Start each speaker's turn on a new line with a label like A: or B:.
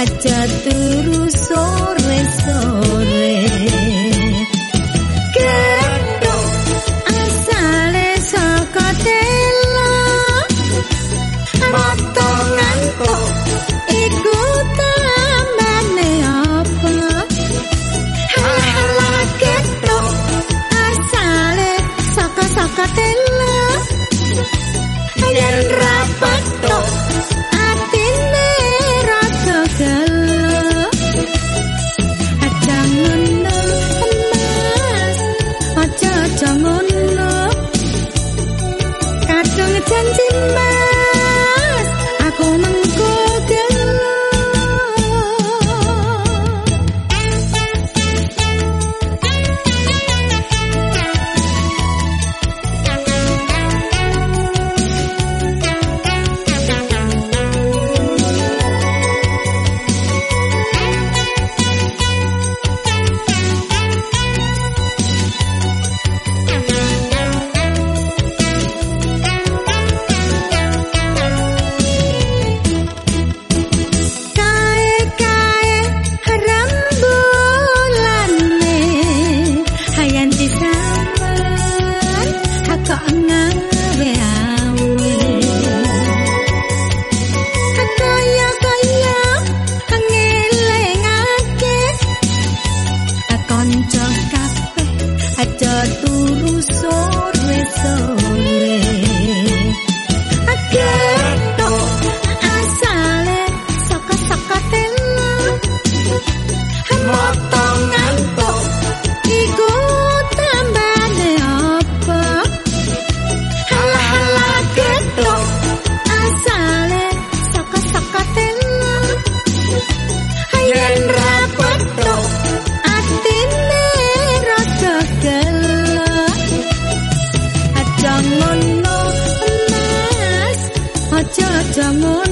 A: aja terus 干净吗？kabeh aja turu sore sore Jangan